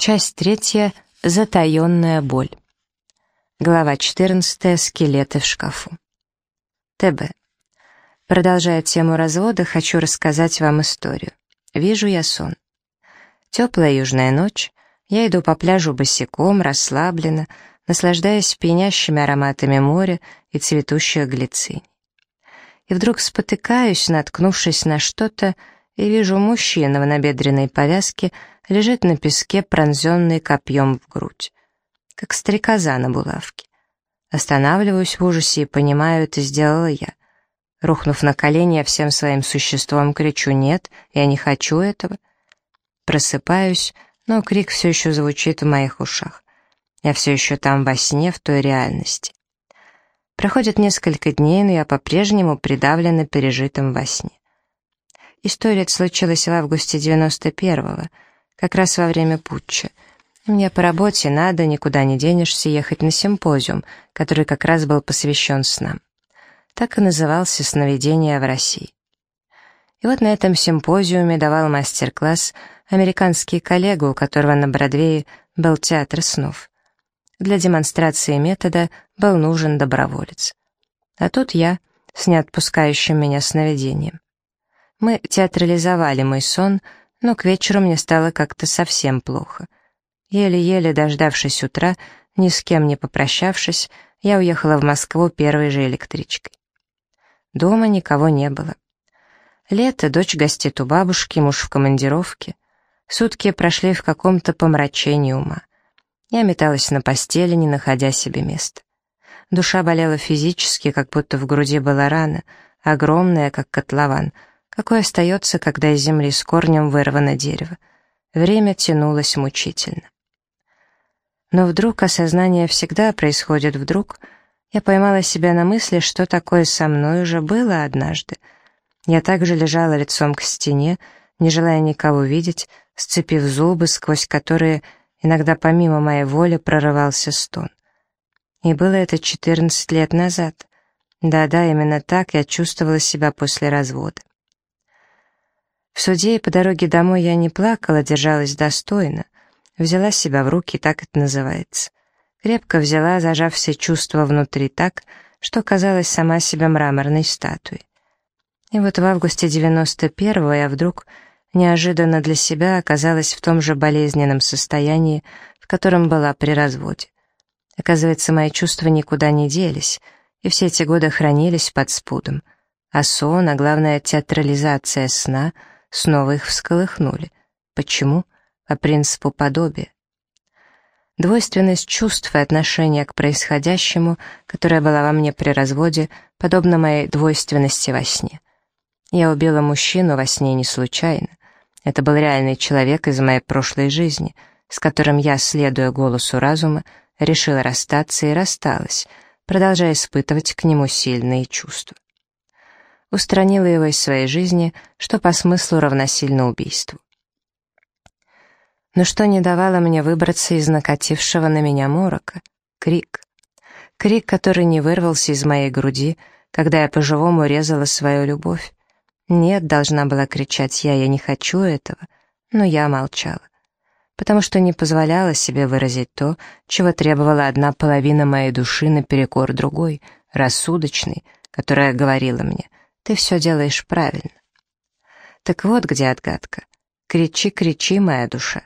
Часть третья. Затаенная боль. Глава 14. Скелеты в шкафу. ТБ. Продолжая тему развода, хочу рассказать вам историю. Вижу я сон. Теплая южная ночь. Я иду по пляжу босиком, расслабленно, наслаждаясь пьянящими ароматами моря и цветущих глицинь. И вдруг спотыкаюсь, наткнувшись на что-то, и вижу мужчину в набедренной повязке лежит на песке, пронзенный копьем в грудь, как стрекоза на булавке. Останавливаюсь в ужасе и понимаю, это сделала я. Рухнув на колени, я всем своим существом кричу «нет, я не хочу этого». Просыпаюсь, но крик все еще звучит в моих ушах. Я все еще там во сне, в той реальности. Проходит несколько дней, но я по-прежнему придавлена пережитым во сне. История случилась в августе 91-го, как раз во время путча. Мне по работе надо, никуда не денешься, ехать на симпозиум, который как раз был посвящен снам. Так и назывался «Сновидение в России». И вот на этом симпозиуме давал мастер-класс американский коллега, у которого на Бродвее был театр снов. Для демонстрации метода был нужен доброволец. А тут я, с неотпускающим меня сновидением. Мы театрализовали мой сон, но к вечеру мне стало как-то совсем плохо. Еле-еле дождавшись утра, ни с кем не попрощавшись, я уехала в Москву первой же электричкой. Дома никого не было. Лето, дочь гостит у бабушки, муж в командировке. Сутки прошли в каком-то помрачении ума. Я металась на постели, не находя себе места. Душа болела физически, как будто в груди была рана, огромная, как котлован — какой остается, когда из земли с корнем вырвано дерево. Время тянулось мучительно. Но вдруг осознание всегда происходит вдруг. Я поймала себя на мысли, что такое со мной уже было однажды. Я также лежала лицом к стене, не желая никого видеть, сцепив зубы, сквозь которые иногда помимо моей воли прорывался стон. И было это 14 лет назад. Да-да, именно так я чувствовала себя после развода. В суде и по дороге домой я не плакала, держалась достойно. Взяла себя в руки, так это называется. Крепко взяла, зажав все чувства внутри так, что казалась сама себе мраморной статуей. И вот в августе 91-го я вдруг, неожиданно для себя, оказалась в том же болезненном состоянии, в котором была при разводе. Оказывается, мои чувства никуда не делись, и все эти годы хранились под спудом. А сон, а главное театрализация сна — снова их всколыхнули. Почему? По принципу подобия. Двойственность чувств и отношения к происходящему, которая была во мне при разводе, подобна моей двойственности во сне. Я убила мужчину во сне не случайно. Это был реальный человек из моей прошлой жизни, с которым я, следуя голосу разума, решила расстаться и рассталась, продолжая испытывать к нему сильные чувства устранила его из своей жизни, что по смыслу равносильно убийству. Но что не давало мне выбраться из накатившего на меня морока? Крик. Крик, который не вырвался из моей груди, когда я по-живому резала свою любовь. Нет, должна была кричать я, я не хочу этого, но я молчала, потому что не позволяла себе выразить то, чего требовала одна половина моей души наперекор другой, рассудочной, которая говорила мне — ты все делаешь правильно. Так вот где отгадка. Кричи, кричи, моя душа.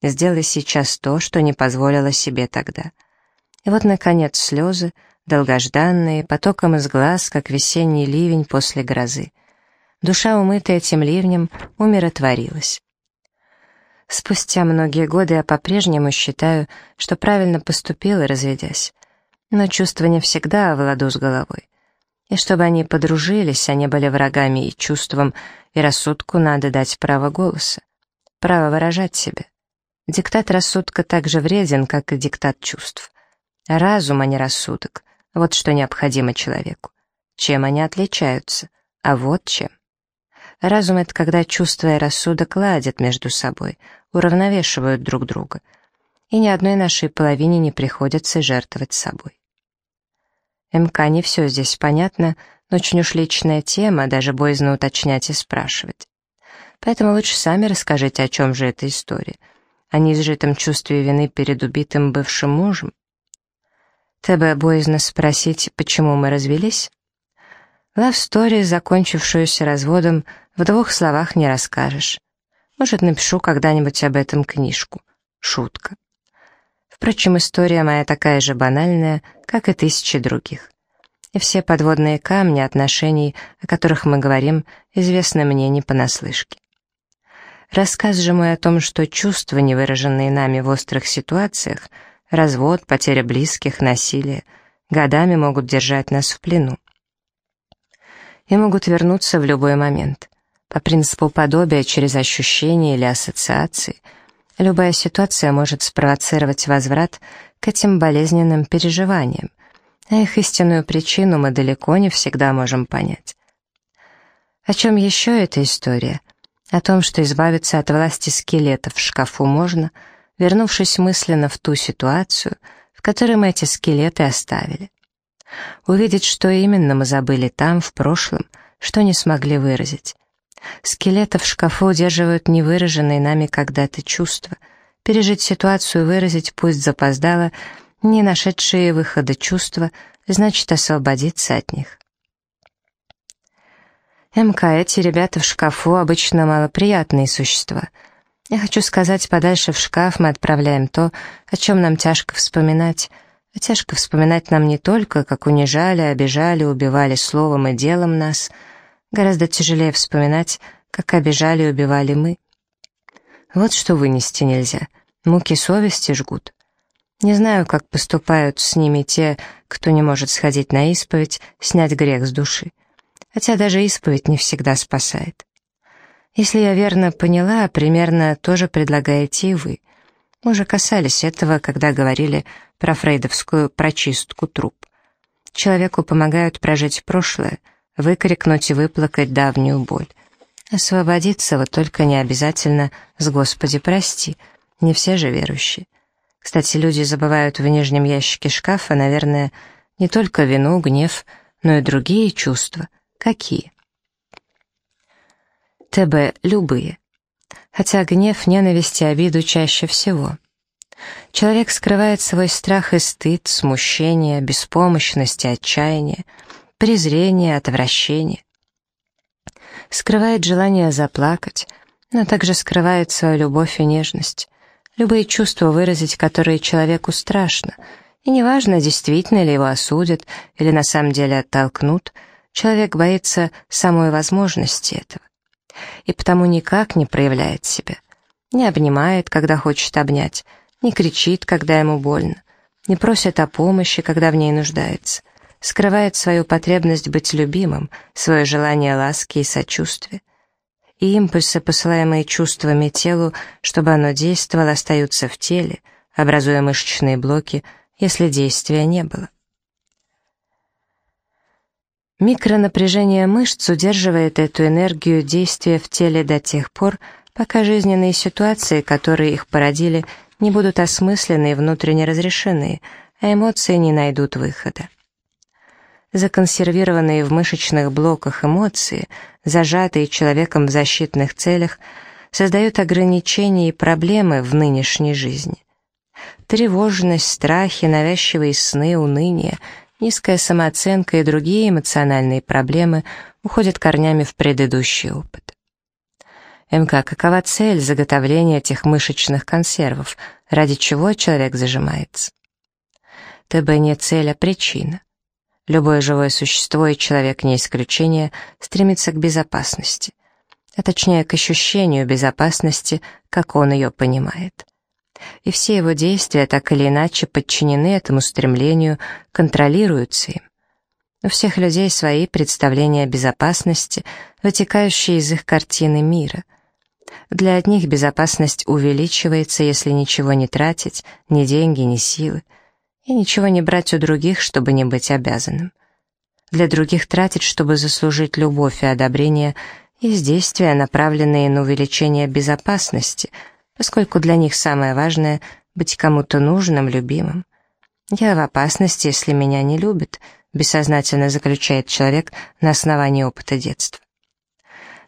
Сделай сейчас то, что не позволила себе тогда. И вот, наконец, слезы, долгожданные, потоком из глаз, как весенний ливень после грозы. Душа, умытая этим ливнем, умиротворилась. Спустя многие годы я по-прежнему считаю, что правильно поступила, разведясь. Но чувство не всегда в ладу с головой. И чтобы они подружились, они были врагами и чувством, и рассудку надо дать право голоса, право выражать себя. Диктат рассудка так же вреден, как и диктат чувств. Разум, а не рассудок. Вот что необходимо человеку. Чем они отличаются? А вот чем. Разум — это когда чувство и рассудок ладят между собой, уравновешивают друг друга. И ни одной нашей половине не приходится жертвовать собой. МК не все здесь понятно, но очень уж личная тема, даже боязно уточнять и спрашивать. Поэтому лучше сами расскажите, о чем же эта история. о неизжитом чувстве вины перед убитым бывшим мужем? ТБ боязно спросить, почему мы развелись? Лав-стори, закончившуюся разводом, в двух словах не расскажешь. Может, напишу когда-нибудь об этом книжку. Шутка. Впрочем, история моя такая же банальная, как и тысячи других. И все подводные камни отношений, о которых мы говорим, известны мне не понаслышке. Рассказ же мой о том, что чувства, не выраженные нами в острых ситуациях, развод, потеря близких, насилие, годами могут держать нас в плену. И могут вернуться в любой момент. По принципу подобия через ощущения или ассоциации, любая ситуация может спровоцировать возврат к этим болезненным переживаниям, а их истинную причину мы далеко не всегда можем понять. О чем еще эта история? О том, что избавиться от власти скелетов в шкафу можно, вернувшись мысленно в ту ситуацию, в которой мы эти скелеты оставили. Увидеть, что именно мы забыли там, в прошлом, что не смогли выразить. Скелеты в шкафу удерживают невыраженные нами когда-то чувства. Пережить ситуацию, выразить, пусть запоздало, не нашедшие выхода чувства, значит освободиться от них. МК, эти ребята в шкафу обычно малоприятные существа. Я хочу сказать, подальше в шкаф мы отправляем то, о чем нам тяжко вспоминать. А тяжко вспоминать нам не только, как унижали, обижали, убивали словом и делом нас. Гораздо тяжелее вспоминать, как обижали и убивали мы. Вот что вынести нельзя. Муки совести жгут. Не знаю, как поступают с ними те, кто не может сходить на исповедь, снять грех с души хотя даже исповедь не всегда спасает. Если я верно поняла, примерно тоже предлагаете и вы. Мы уже касались этого, когда говорили про фрейдовскую прочистку труб. Человеку помогают прожить прошлое, выкрикнуть и выплакать давнюю боль. Освободиться вот только не обязательно с «Господи, прости», не все же верующие. Кстати, люди забывают в нижнем ящике шкафа, наверное, не только вину, гнев, но и другие чувства — Какие? ТБ любые. Хотя гнев, ненависть и обиду чаще всего. Человек скрывает свой страх и стыд, смущение, беспомощность и отчаяние, презрение, отвращение. Скрывает желание заплакать, но также скрывает свою любовь и нежность, любые чувства выразить, которые человеку страшно, и неважно, действительно ли его осудят или на самом деле оттолкнут — Человек боится самой возможности этого. И потому никак не проявляет себя. Не обнимает, когда хочет обнять, не кричит, когда ему больно, не просит о помощи, когда в ней нуждается, скрывает свою потребность быть любимым, свое желание ласки и сочувствия. И импульсы, посылаемые чувствами телу, чтобы оно действовало, остаются в теле, образуя мышечные блоки, если действия не было. Микронапряжение мышц удерживает эту энергию действия в теле до тех пор, пока жизненные ситуации, которые их породили, не будут осмыслены и внутренне разрешены, а эмоции не найдут выхода. Законсервированные в мышечных блоках эмоции, зажатые человеком в защитных целях, создают ограничения и проблемы в нынешней жизни. Тревожность, страхи, навязчивые сны, уныние — Низкая самооценка и другие эмоциональные проблемы уходят корнями в предыдущий опыт. МК, какова цель заготовления этих мышечных консервов, ради чего человек зажимается? ТБ не цель, а причина. Любое живое существо, и человек не исключение, стремится к безопасности, а точнее к ощущению безопасности, как он ее понимает и все его действия так или иначе подчинены этому стремлению, контролируются им. У всех людей свои представления о безопасности, вытекающие из их картины мира. Для одних безопасность увеличивается, если ничего не тратить, ни деньги, ни силы, и ничего не брать у других, чтобы не быть обязанным. Для других тратить, чтобы заслужить любовь и одобрение, есть действия, направленные на увеличение безопасности — поскольку для них самое важное — быть кому-то нужным, любимым. Я в опасности, если меня не любят, бессознательно заключает человек на основании опыта детства.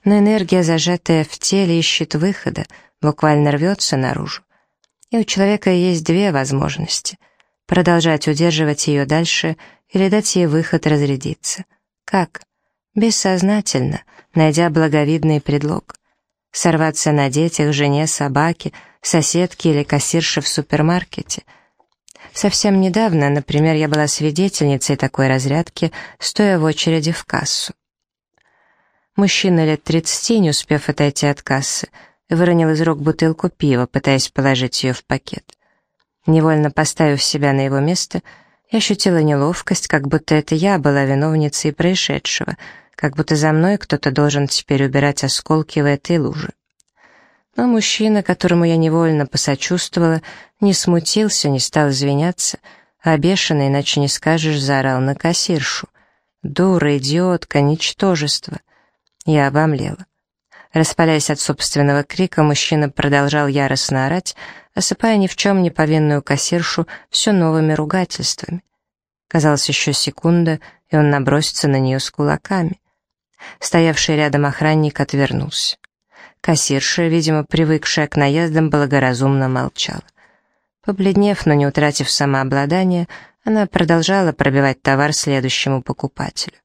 Но энергия, зажатая в теле, ищет выхода, буквально рвется наружу. И у человека есть две возможности — продолжать удерживать ее дальше или дать ей выход разрядиться. Как? Бессознательно, найдя благовидный предлог. Сорваться на детях, жене, собаке, соседке или кассирше в супермаркете. Совсем недавно, например, я была свидетельницей такой разрядки, стоя в очереди в кассу. Мужчина лет тридцати, не успев отойти от кассы, выронил из рук бутылку пива, пытаясь положить ее в пакет. Невольно поставив себя на его место, я ощутила неловкость, как будто это я была виновницей происшедшего, как будто за мной кто-то должен теперь убирать осколки в этой луже. Но мужчина, которому я невольно посочувствовала, не смутился, не стал извиняться, а бешеный, иначе не скажешь, заорал на кассиршу. «Дура, идиотка, ничтожество!» Я обомлела. Распаляясь от собственного крика, мужчина продолжал яростно орать, осыпая ни в чем не повинную кассиршу все новыми ругательствами. Казалось, еще секунда, и он набросится на нее с кулаками. Стоявший рядом охранник отвернулся. Кассирша, видимо, привыкшая к наездам, благоразумно молчала. Побледнев, но не утратив самообладание, она продолжала пробивать товар следующему покупателю.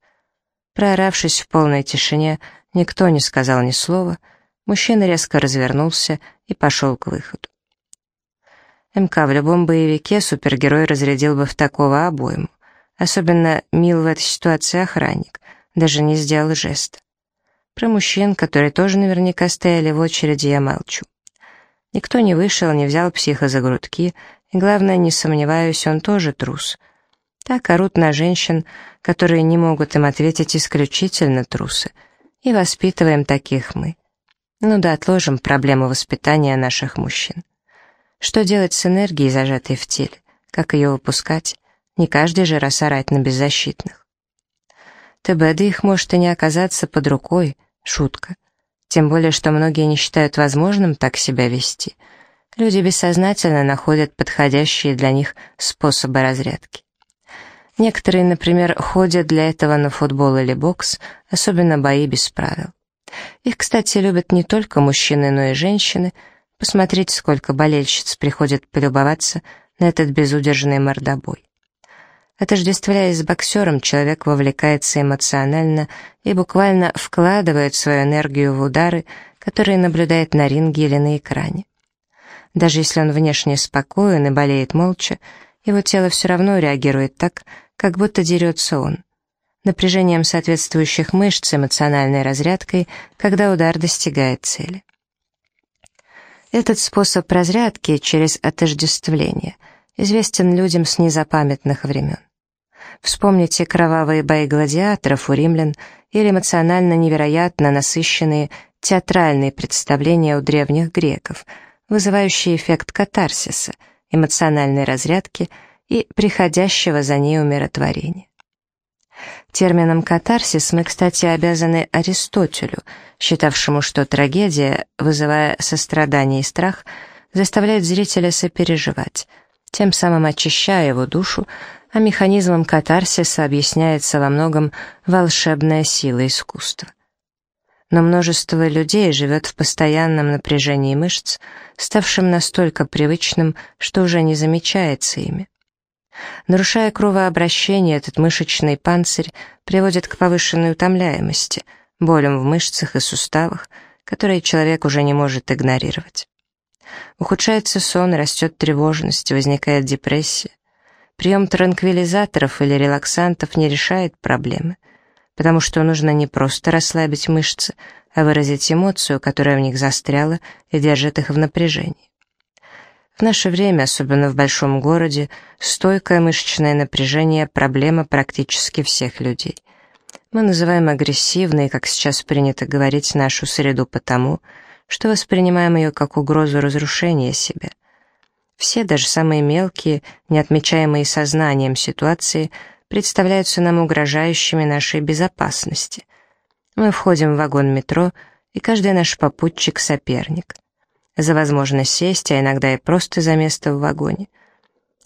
Прооравшись в полной тишине, Никто не сказал ни слова, мужчина резко развернулся и пошел к выходу. МК в любом боевике супергерой разрядил бы в такого обойму. Особенно мил в этой ситуации охранник, даже не сделал жеста. Про мужчин, которые тоже наверняка стояли в очереди, я молчу. Никто не вышел, не взял психа за грудки, и, главное, не сомневаюсь, он тоже трус. Так орут на женщин, которые не могут им ответить исключительно трусы — и воспитываем таких мы. Ну да, отложим проблему воспитания наших мужчин. Что делать с энергией, зажатой в теле? Как ее выпускать? Не каждый же раз орать на беззащитных. ТБ, да их может и не оказаться под рукой. Шутка. Тем более, что многие не считают возможным так себя вести. Люди бессознательно находят подходящие для них способы разрядки. Некоторые, например, ходят для этого на футбол или бокс, особенно бои без правил. Их, кстати, любят не только мужчины, но и женщины. Посмотрите, сколько болельщиц приходят полюбоваться на этот безудержный мордобой. Отождествляясь с боксером, человек вовлекается эмоционально и буквально вкладывает свою энергию в удары, которые наблюдает на ринге или на экране. Даже если он внешне спокоен и болеет молча, его тело все равно реагирует так, как будто дерется он. Напряжением соответствующих мышц, эмоциональной разрядкой, когда удар достигает цели. Этот способ разрядки через отождествление известен людям с незапамятных времен. Вспомните кровавые бои гладиаторов у римлян или эмоционально невероятно насыщенные театральные представления у древних греков, вызывающие эффект катарсиса, эмоциональной разрядки – и приходящего за ней умиротворения. Термином «катарсис» мы, кстати, обязаны Аристотелю, считавшему, что трагедия, вызывая сострадание и страх, заставляет зрителя сопереживать, тем самым очищая его душу, а механизмом катарсиса объясняется во многом волшебная сила искусства. Но множество людей живет в постоянном напряжении мышц, ставшем настолько привычным, что уже не замечается ими. Нарушая кровообращение, этот мышечный панцирь приводит к повышенной утомляемости, болям в мышцах и суставах, которые человек уже не может игнорировать. Ухудшается сон, растет тревожность, возникает депрессия. Прием транквилизаторов или релаксантов не решает проблемы, потому что нужно не просто расслабить мышцы, а выразить эмоцию, которая в них застряла и держит их в напряжении. В наше время, особенно в большом городе, стойкое мышечное напряжение – проблема практически всех людей. Мы называем агрессивной, как сейчас принято говорить, нашу среду потому, что воспринимаем ее как угрозу разрушения себя. Все, даже самые мелкие, неотмечаемые сознанием ситуации, представляются нам угрожающими нашей безопасности. Мы входим в вагон метро, и каждый наш попутчик — соперник — за возможность сесть, а иногда и просто за место в вагоне.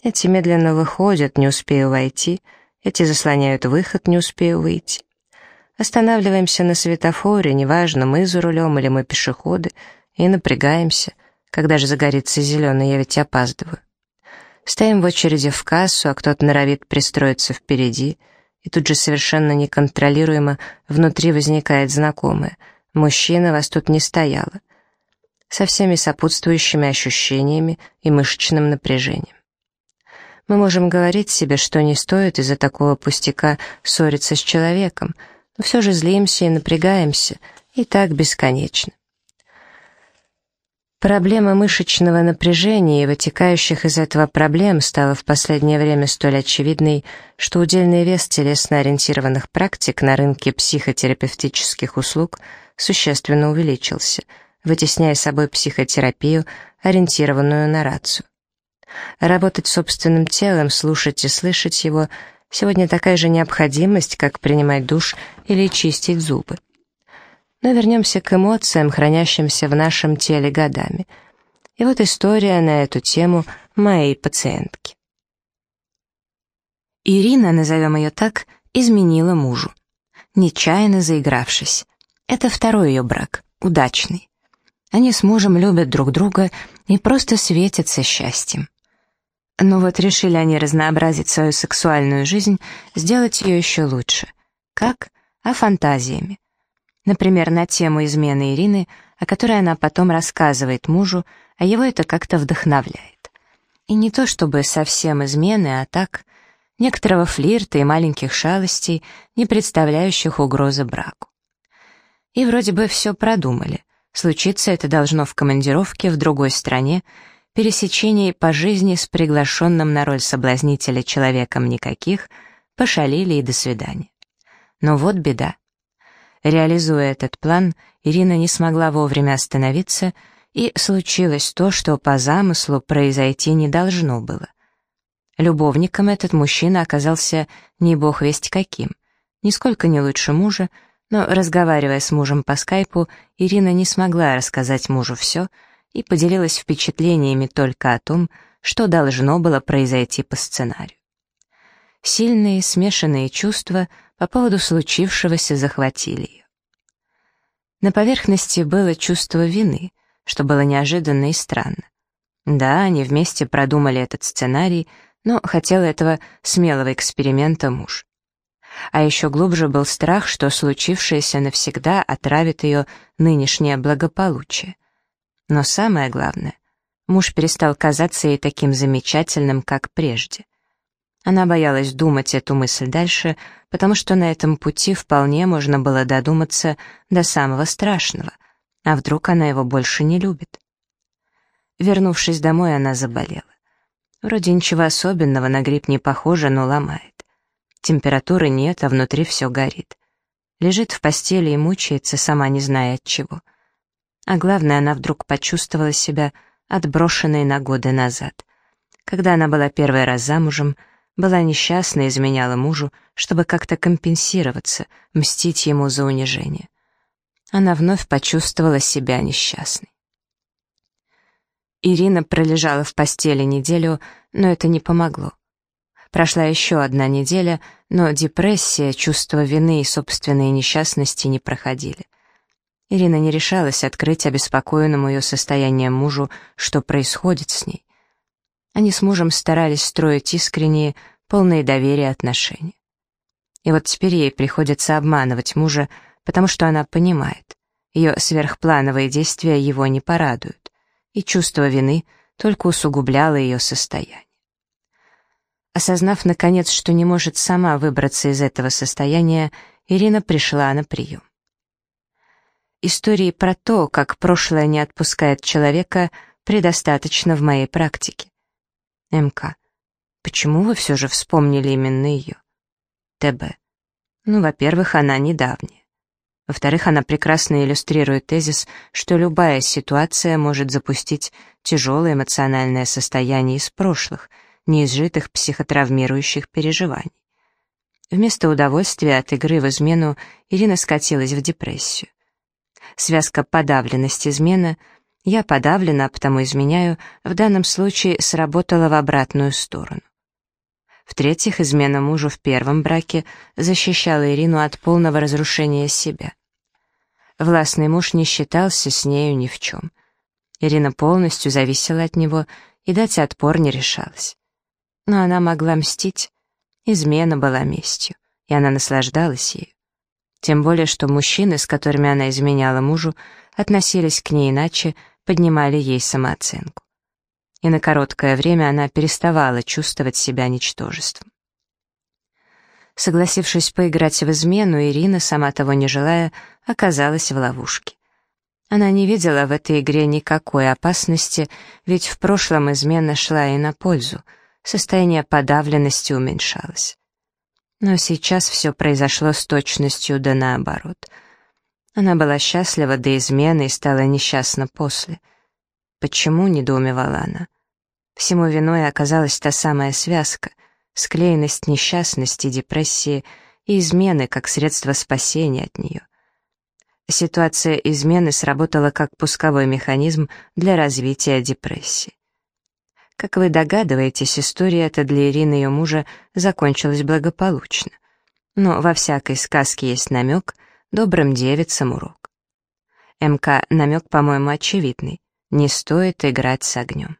Эти медленно выходят, не успею войти, эти заслоняют выход, не успею выйти. Останавливаемся на светофоре, неважно, мы за рулем или мы пешеходы, и напрягаемся, Когда же загорится зеленый, я ведь опаздываю. Стоим в очереди в кассу, а кто-то норовит пристроиться впереди, и тут же совершенно неконтролируемо внутри возникает знакомое. «Мужчина, вас тут не стояло». Со всеми сопутствующими ощущениями и мышечным напряжением. Мы можем говорить себе, что не стоит из-за такого пустяка ссориться с человеком, но все же злимся и напрягаемся, и так бесконечно. Проблема мышечного напряжения и вытекающих из этого проблем стала в последнее время столь очевидной, что удельный вес телесно-ориентированных практик на рынке психотерапевтических услуг существенно увеличился, вытесняя собой психотерапию, ориентированную на рацию. Работать собственным телом, слушать и слышать его — сегодня такая же необходимость, как принимать душ или чистить зубы. Но вернемся к эмоциям, хранящимся в нашем теле годами. И вот история на эту тему моей пациентки. Ирина, назовем ее так, изменила мужу. Нечаянно заигравшись. Это второй ее брак, удачный. Они с мужем любят друг друга и просто светятся счастьем. Но вот решили они разнообразить свою сексуальную жизнь, сделать ее еще лучше. Как? А фантазиями. Например, на тему измены Ирины, о которой она потом рассказывает мужу, а его это как-то вдохновляет. И не то чтобы совсем измены, а так, некоторого флирта и маленьких шалостей, не представляющих угрозы браку. И вроде бы все продумали. Случиться это должно в командировке в другой стране, пересечении по жизни с приглашенным на роль соблазнителя человеком никаких, пошалили и до свидания. Но вот беда. Реализуя этот план, Ирина не смогла вовремя остановиться, и случилось то, что по замыслу произойти не должно было. Любовником этот мужчина оказался не бог весть каким, нисколько не лучше мужа, но, разговаривая с мужем по скайпу, Ирина не смогла рассказать мужу все и поделилась впечатлениями только о том, что должно было произойти по сценарию. Сильные смешанные чувства по поводу случившегося захватили ее. На поверхности было чувство вины, что было неожиданно и странно. Да, они вместе продумали этот сценарий, но хотел этого смелого эксперимента муж. А еще глубже был страх, что случившееся навсегда отравит ее нынешнее благополучие. Но самое главное, муж перестал казаться ей таким замечательным, как прежде. Она боялась думать эту мысль дальше, потому что на этом пути вполне можно было додуматься до самого страшного. А вдруг она его больше не любит? Вернувшись домой, она заболела. Вроде ничего особенного, на грипп не похоже, но ломает. Температуры нет, а внутри все горит. Лежит в постели и мучается, сама не зная от чего. А главное, она вдруг почувствовала себя отброшенной на годы назад. Когда она была первый раз замужем, была несчастна и изменяла мужу, чтобы как-то компенсироваться, мстить ему за унижение. Она вновь почувствовала себя несчастной. Ирина пролежала в постели неделю, но это не помогло. Прошла еще одна неделя, но депрессия, чувство вины и собственной несчастности не проходили. Ирина не решалась открыть обеспокоенному ее состоянием мужу, что происходит с ней. Они с мужем старались строить искренние, полные доверия отношения. И вот теперь ей приходится обманывать мужа, потому что она понимает, ее сверхплановые действия его не порадуют, и чувство вины только усугубляло ее состояние. Осознав, наконец, что не может сама выбраться из этого состояния, Ирина пришла на прием. Истории про то, как прошлое не отпускает человека, предостаточно в моей практике. МК. Почему вы все же вспомнили именно ее? ТБ. Ну, во-первых, она недавняя. Во-вторых, она прекрасно иллюстрирует тезис, что любая ситуация может запустить тяжелое эмоциональное состояние из прошлых, неизжитых психотравмирующих переживаний. Вместо удовольствия от игры в измену Ирина скатилась в депрессию. Связка подавленность-измена — я подавлена, а потому изменяю, в данном случае сработала в обратную сторону. В-третьих, измена мужу в первом браке защищала Ирину от полного разрушения себя. Властный муж не считался с нею ни в чем. Ирина полностью зависела от него и дать отпор не решалась. Но она могла мстить. Измена была местью, и она наслаждалась ею. Тем более, что мужчины, с которыми она изменяла мужу, относились к ней иначе, поднимали ей самооценку. И на короткое время она переставала чувствовать себя ничтожеством. Согласившись поиграть в измену, Ирина, сама того не желая, оказалась в ловушке. Она не видела в этой игре никакой опасности, ведь в прошлом измена шла и на пользу, состояние подавленности уменьшалось. Но сейчас все произошло с точностью да наоборот. Она была счастлива до измены и стала несчастна после. Почему, недоумевала она? Всему виной оказалась та самая связка, склеенность несчастности, депрессии и измены как средство спасения от нее. Ситуация измены сработала как пусковой механизм для развития депрессии. Как вы догадываетесь, история эта для Ирины и ее мужа закончилась благополучно. Но во всякой сказке есть намек, добрым девицам урок. МК намек, по-моему, очевидный. Не стоит играть с огнем.